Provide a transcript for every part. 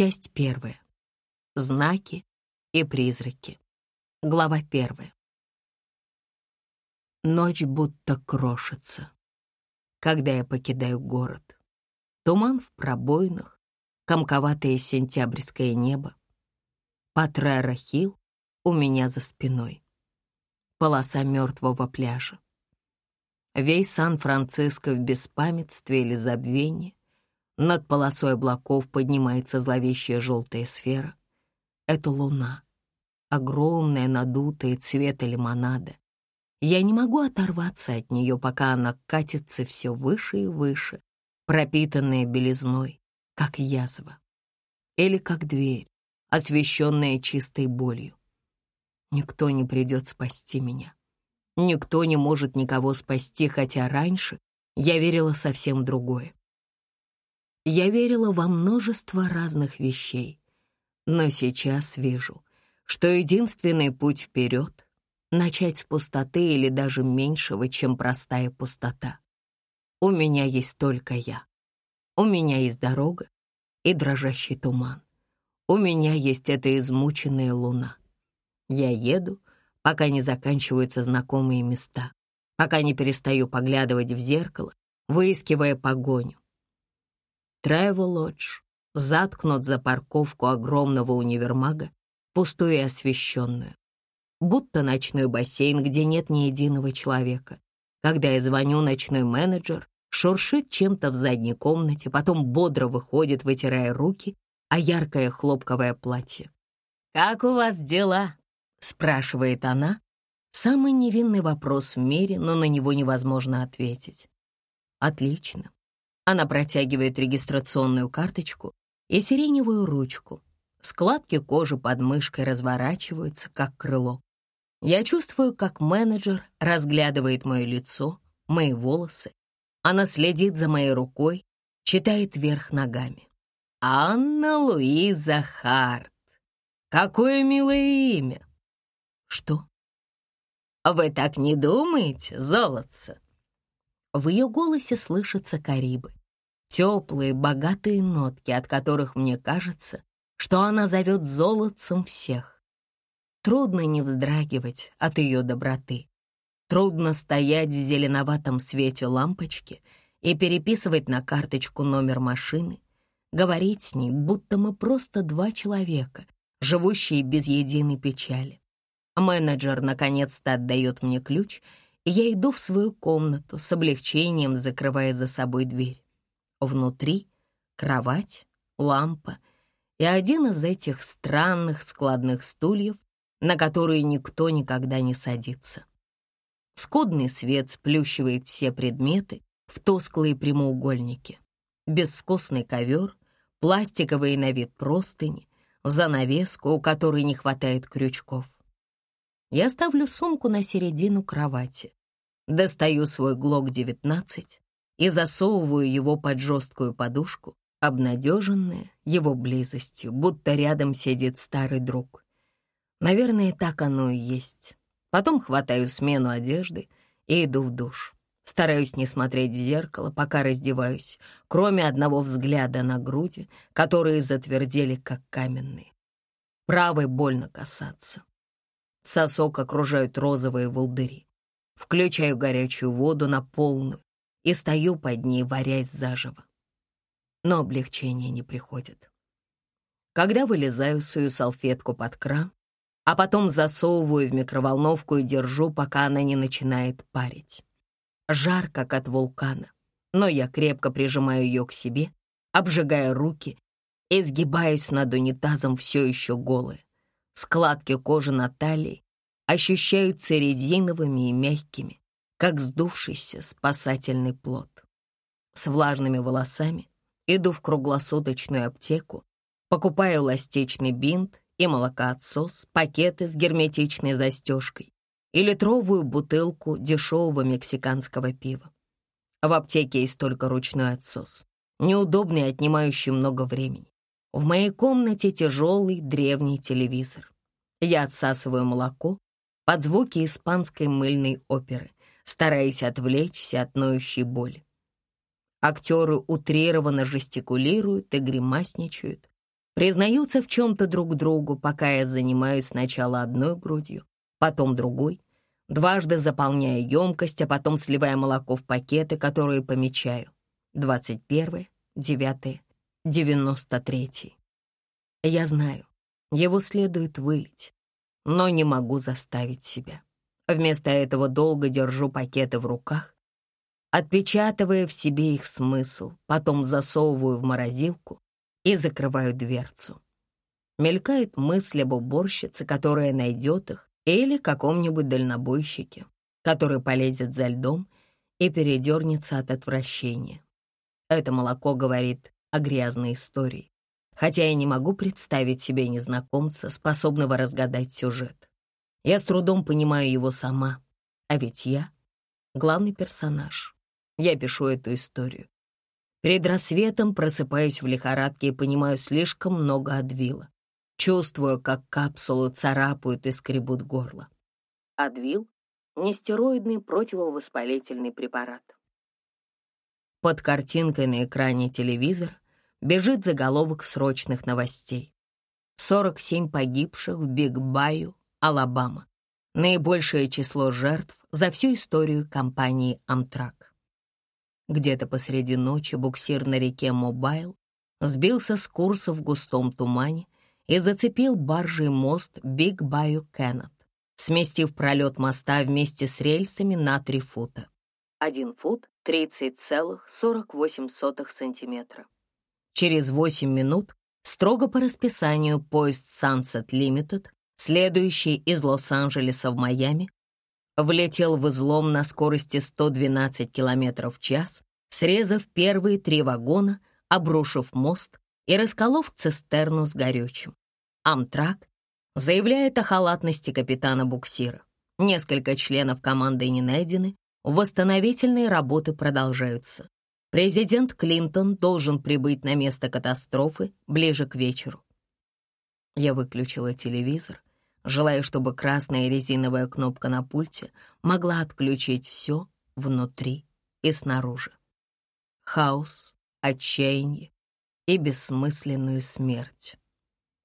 Часть первая. Знаки и призраки. Глава первая. Ночь будто крошится, когда я покидаю город. Туман в пробоинах, комковатое сентябрьское небо. Патрера-Хилл у меня за спиной. Полоса мертвого пляжа. Весь Сан-Франциско в беспамятстве или забвении. Над полосой облаков поднимается зловещая желтая сфера. Это луна. Огромная, надутая, цвета лимонада. Я не могу оторваться от нее, пока она катится все выше и выше, пропитанная белизной, как язва. Или как дверь, освещенная чистой болью. Никто не придет спасти меня. Никто не может никого спасти, хотя раньше я верила совсем другое. Я верила во множество разных вещей, но сейчас вижу, что единственный путь вперед — начать с пустоты или даже меньшего, чем простая пустота. У меня есть только я. У меня есть дорога и дрожащий туман. У меня есть эта измученная луна. Я еду, пока не заканчиваются знакомые места, пока не перестаю поглядывать в зеркало, выискивая погоню. Travelodge заткнут за парковку огромного универмага, пустую и освещенную. Будто ночной бассейн, где нет ни единого человека. Когда я звоню, ночной менеджер шуршит чем-то в задней комнате, потом бодро выходит, вытирая руки, о яркое хлопковое платье. «Как у вас дела?» — спрашивает она. Самый невинный вопрос в мире, но на него невозможно ответить. «Отлично». Она протягивает регистрационную карточку и сиреневую ручку. Складки кожи под мышкой разворачиваются, как крыло. Я чувствую, как менеджер разглядывает мое лицо, мои волосы. Она следит за моей рукой, читает вверх ногами. «Анна Луиза Харт. Какое милое имя!» «Что?» «Вы так не думаете, золотце?» В ее голосе слышатся карибы. Теплые, богатые нотки, от которых мне кажется, что она зовет золотцем всех. Трудно не вздрагивать от ее доброты. Трудно стоять в зеленоватом свете лампочки и переписывать на карточку номер машины, говорить с ней, будто мы просто два человека, живущие без единой печали. Менеджер наконец-то отдает мне ключ, и я иду в свою комнату с облегчением, закрывая за собой дверь. Внутри кровать, лампа и один из этих странных складных стульев, на которые никто никогда не садится. Скудный свет сплющивает все предметы в тусклые прямоугольники. Безвкусный ковер, пластиковые на вид простыни, занавеску, у которой не хватает крючков. Я ставлю сумку на середину кровати, достаю свой ГЛОК-19 и засовываю его под жесткую подушку, обнадеженная его близостью, будто рядом сидит старый друг. Наверное, так оно и есть. Потом хватаю смену одежды и иду в душ. Стараюсь не смотреть в зеркало, пока раздеваюсь, кроме одного взгляда на груди, которые затвердели, как каменные. Правой больно касаться. Сосок окружают розовые волдыри. Включаю горячую воду на полную и стою под ней, варясь заживо. Но облегчение не приходит. Когда вылезаю, сую салфетку под кран, а потом засовываю в микроволновку и держу, пока она не начинает парить. Жар, как от вулкана, но я крепко прижимаю ее к себе, обжигая руки и сгибаюсь над унитазом все еще голые. Складки кожи на талии ощущаются резиновыми и мягкими, как сдувшийся спасательный плод. С влажными волосами иду в круглосуточную аптеку, покупаю эластичный бинт и молокоотсос, пакеты с герметичной застежкой и литровую бутылку дешевого мексиканского пива. В аптеке есть только ручной отсос, неудобный и отнимающий много времени. В моей комнате тяжелый древний телевизор. Я отсасываю молоко под звуки испанской мыльной оперы, стараясь отвлечься от ноющей боли. Актеры утрированно жестикулируют и гримасничают. признаются в чем-то друг другу, пока я занимаюсь сначала одной грудью, потом другой, дважды заполняя емкость, а потом сливая молоко в пакеты, которые помечаю. 21, 9, 93. Я знаю, его следует вылить, но не могу заставить себя. Вместо этого долго держу пакеты в руках, отпечатывая в себе их смысл, потом засовываю в морозилку и закрываю дверцу. Мелькает мысль об уборщице, которая найдет их, или каком-нибудь дальнобойщике, который полезет за льдом и передернется от отвращения. Это молоко говорит о грязной истории, хотя я не могу представить себе незнакомца, способного разгадать сюжет. Я с трудом понимаю его сама, а ведь я — главный персонаж. Я пишу эту историю. Перед рассветом просыпаюсь в лихорадке и понимаю слишком много Адвила. Чувствую, как капсулы царапают и скребут горло. Адвил — нестероидный противовоспалительный препарат. Под картинкой на экране телевизора бежит заголовок срочных новостей. 47 погибших в Биг-Баю, Алабама. Наибольшее число жертв за всю историю компании «Амтрак». Где-то посреди ночи буксир на реке Мобайл сбился с курса в густом тумане и зацепил баржей мост Биг Баю Кеннет, сместив пролет моста вместе с рельсами на три фута. Один фут — 30,48 сантиметра. Через восемь минут, строго по расписанию, поезд Sunset Limited следующий из Лос-Анджелеса в Майами, влетел в излом на скорости 112 км в час, срезав первые три вагона, обрушив мост и расколов цистерну с горючим. Амтрак заявляет о халатности капитана буксира. Несколько членов команды не найдены, восстановительные работы продолжаются. Президент Клинтон должен прибыть на место катастрофы ближе к вечеру. Я выключила телевизор желая, чтобы красная резиновая кнопка на пульте могла отключить все внутри и снаружи. Хаос, отчаяние и бессмысленную смерть.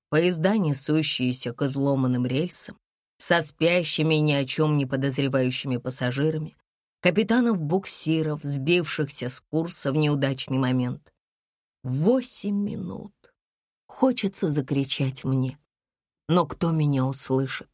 Поезда, несущиеся к изломанным рельсам, со спящими ни о чем не подозревающими пассажирами, капитанов буксиров, сбившихся с курса в неудачный момент. Восемь минут. Хочется закричать мне но кто меня услышит?